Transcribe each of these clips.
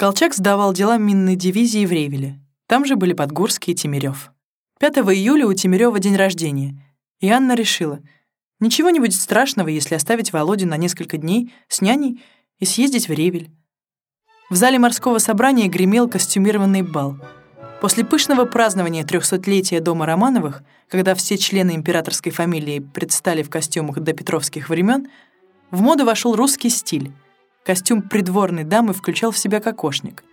Колчак сдавал дела минной дивизии в Ревеле. Там же были Подгорский и Тимирёв. 5 июля у Тимирёва день рождения, и Анна решила, ничего не будет страшного, если оставить Володю на несколько дней с няней и съездить в Ревель. В зале морского собрания гремел костюмированный бал. После пышного празднования трехсотлетия дома Романовых, когда все члены императорской фамилии предстали в костюмах до петровских времен, в моду вошел русский стиль. Костюм придворной дамы включал в себя кокошник.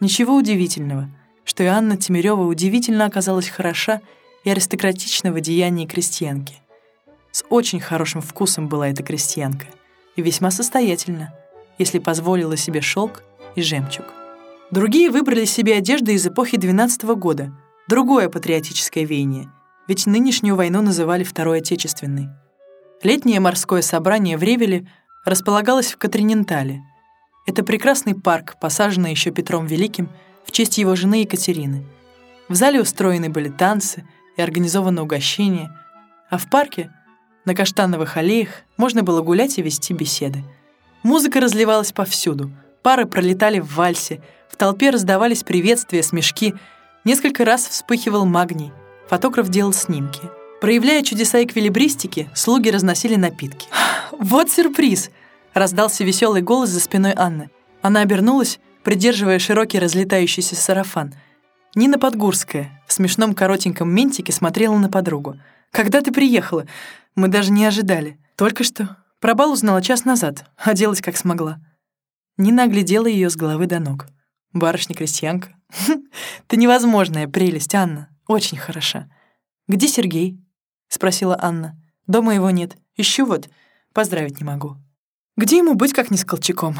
Ничего удивительного, что и Анна Тимирёва удивительно оказалась хороша и аристократична в одеянии крестьянки. С очень хорошим вкусом была эта крестьянка и весьма состоятельна, если позволила себе шелк и жемчуг. Другие выбрали себе одежды из эпохи 12 -го года, другое патриотическое веяние, ведь нынешнюю войну называли Второй Отечественной. Летнее морское собрание в Ревеле располагалась в Катринентале. Это прекрасный парк, посаженный еще Петром Великим в честь его жены Екатерины. В зале устроены были танцы и организовано угощение, а в парке, на каштановых аллеях, можно было гулять и вести беседы. Музыка разливалась повсюду, пары пролетали в вальсе, в толпе раздавались приветствия, смешки, несколько раз вспыхивал магний, фотограф делал снимки — Проявляя чудеса эквилибристики, слуги разносили напитки. «Вот сюрприз!» — раздался веселый голос за спиной Анны. Она обернулась, придерживая широкий разлетающийся сарафан. Нина Подгурская в смешном коротеньком ментике смотрела на подругу. «Когда ты приехала? Мы даже не ожидали. Только что. Про бал узнала час назад, оделась как смогла». Нина оглядела ее с головы до ног. «Барышня-крестьянка. Ты невозможная прелесть, Анна. Очень хороша. Где Сергей?» — спросила Анна. «Дома его нет. Ищу вот. Поздравить не могу». «Где ему быть, как не с Колчаком?»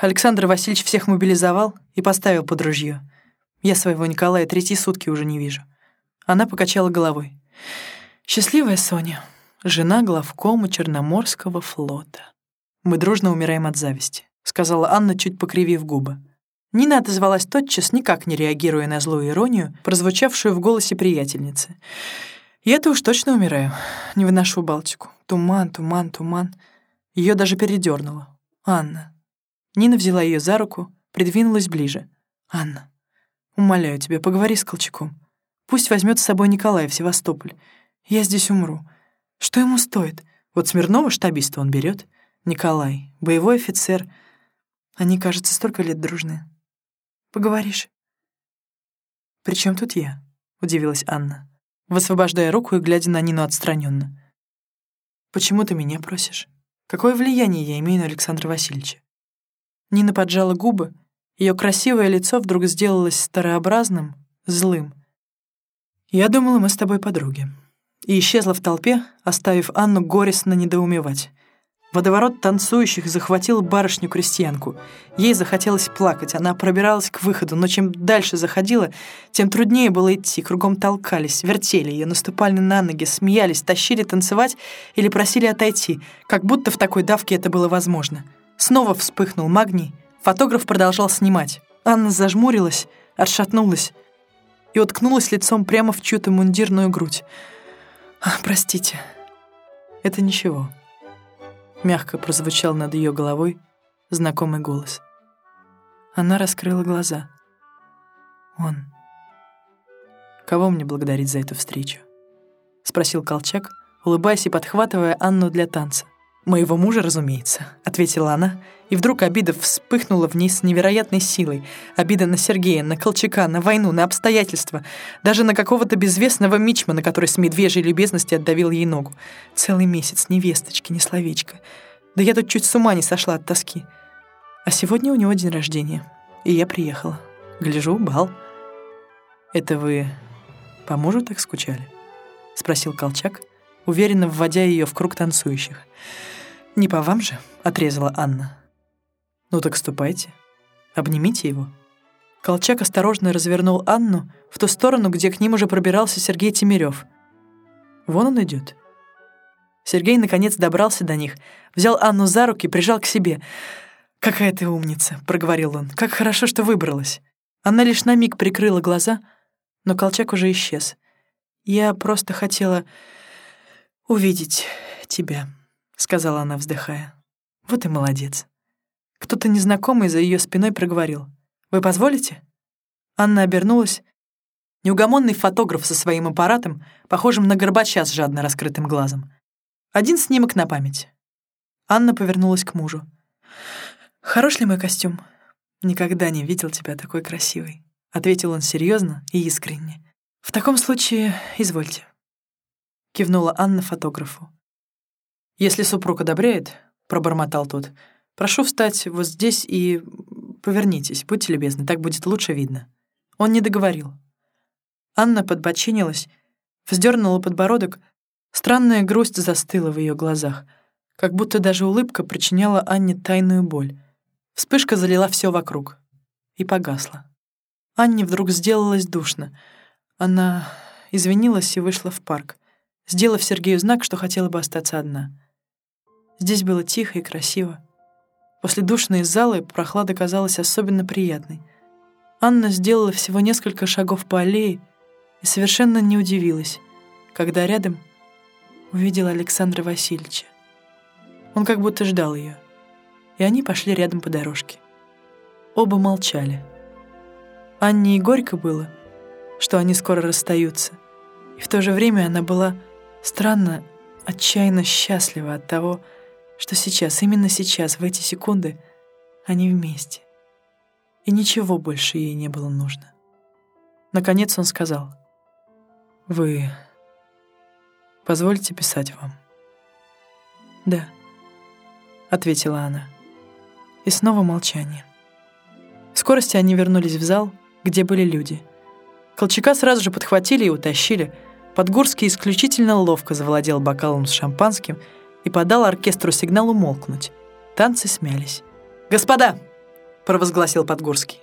Александр Васильевич всех мобилизовал и поставил под ружье. Я своего Николая третьи сутки уже не вижу. Она покачала головой. «Счастливая Соня, жена главкома Черноморского флота. Мы дружно умираем от зависти», — сказала Анна, чуть покривив губы. Нина отозвалась тотчас, никак не реагируя на злую иронию, прозвучавшую в голосе приятельницы. Я-то уж точно умираю. Не выношу Балтику. Туман, туман, туман. Ее даже передернуло. Анна. Нина взяла ее за руку, придвинулась ближе. Анна, умоляю тебя, поговори с Колчаком. Пусть возьмет с собой Николая в Севастополь. Я здесь умру. Что ему стоит? Вот Смирнова штабиста он берет. Николай, боевой офицер. Они, кажется, столько лет дружны. Поговоришь? «При чем тут я?» — удивилась Анна высвобождая руку и глядя на Нину отстраненно. «Почему ты меня просишь? Какое влияние я имею на Александра Васильевича?» Нина поджала губы, ее красивое лицо вдруг сделалось старообразным, злым. «Я думала, мы с тобой подруги», и исчезла в толпе, оставив Анну горестно недоумевать. Водоворот танцующих захватил барышню-крестьянку. Ей захотелось плакать, она пробиралась к выходу, но чем дальше заходила, тем труднее было идти. Кругом толкались, вертели ее, наступали на ноги, смеялись, тащили танцевать или просили отойти, как будто в такой давке это было возможно. Снова вспыхнул магний, фотограф продолжал снимать. Анна зажмурилась, отшатнулась и уткнулась лицом прямо в чью-то мундирную грудь. «Простите, это ничего». Мягко прозвучал над ее головой знакомый голос. Она раскрыла глаза. «Он...» «Кого мне благодарить за эту встречу?» — спросил Колчак, улыбаясь и подхватывая Анну для танца. «Моего мужа, разумеется», — ответила она, и вдруг обида вспыхнула в ней с невероятной силой. Обида на Сергея, на Колчака, на войну, на обстоятельства, даже на какого-то безвестного мичмана, который с медвежьей любезности отдавил ей ногу. Целый месяц, ни весточки, ни словечко. Да я тут чуть с ума не сошла от тоски. А сегодня у него день рождения, и я приехала. Гляжу, бал. «Это вы по мужу так скучали?» — спросил Колчак, уверенно вводя ее в круг танцующих. «Не по вам же?» — отрезала Анна. «Ну так ступайте. Обнимите его». Колчак осторожно развернул Анну в ту сторону, где к ним уже пробирался Сергей Тимирёв. «Вон он идет. Сергей наконец добрался до них, взял Анну за руки, прижал к себе. «Какая ты умница», — проговорил он. «Как хорошо, что выбралась». Она лишь на миг прикрыла глаза, но Колчак уже исчез. «Я просто хотела увидеть тебя», — сказала она, вздыхая. «Вот и молодец». Кто-то незнакомый за ее спиной проговорил. «Вы позволите?» Анна обернулась. Неугомонный фотограф со своим аппаратом, похожим на Горбача с жадно раскрытым глазом. Один снимок на память. Анна повернулась к мужу. «Хорош ли мой костюм?» «Никогда не видел тебя такой красивой», — ответил он серьезно и искренне. «В таком случае, извольте», — кивнула Анна фотографу. «Если супруг одобряет», — пробормотал тот, «прошу встать вот здесь и повернитесь, будьте любезны, так будет лучше видно». Он не договорил. Анна подбочинилась, вздернула подбородок, странная грусть застыла в ее глазах, как будто даже улыбка причиняла Анне тайную боль. Вспышка залила все вокруг и погасла. Анне вдруг сделалось душно. Она извинилась и вышла в парк, сделав Сергею знак, что хотела бы остаться одна. Здесь было тихо и красиво. После душной залы прохлада казалась особенно приятной. Анна сделала всего несколько шагов по аллее и совершенно не удивилась, когда рядом увидела Александра Васильевича. Он как будто ждал ее и они пошли рядом по дорожке. Оба молчали. Анне и горько было, что они скоро расстаются, и в то же время она была странно, отчаянно счастлива от того, что сейчас, именно сейчас, в эти секунды, они вместе. И ничего больше ей не было нужно. Наконец он сказал, «Вы позвольте писать вам?» «Да», — ответила она. И снова молчание. В скорости они вернулись в зал, где были люди. Колчака сразу же подхватили и утащили. Подгорский исключительно ловко завладел бокалом с шампанским и подал оркестру сигнал умолкнуть. Танцы смялись. «Господа!» — провозгласил Подгорский.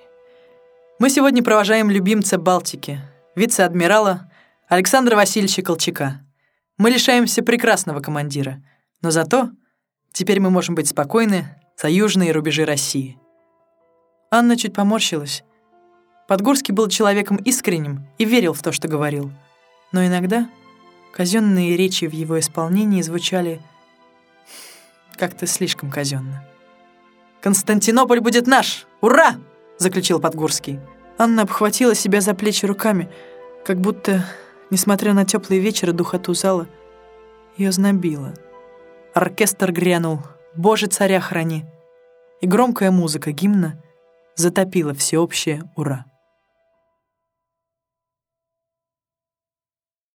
«Мы сегодня провожаем любимца Балтики, вице-адмирала Александра Васильевича Колчака. Мы лишаемся прекрасного командира, но зато теперь мы можем быть спокойны за южные рубежи России. Анна чуть поморщилась. Подгорский был человеком искренним и верил в то, что говорил. Но иногда казенные речи в его исполнении звучали как-то слишком казенно. «Константинополь будет наш! Ура!» — заключил Подгорский. Анна обхватила себя за плечи руками, как будто, несмотря на теплый вечер и духоту зала, ее знобило. Оркестр грянул «Боже, царя храни!» И громкая музыка гимна затопила всеобщее «Ура!».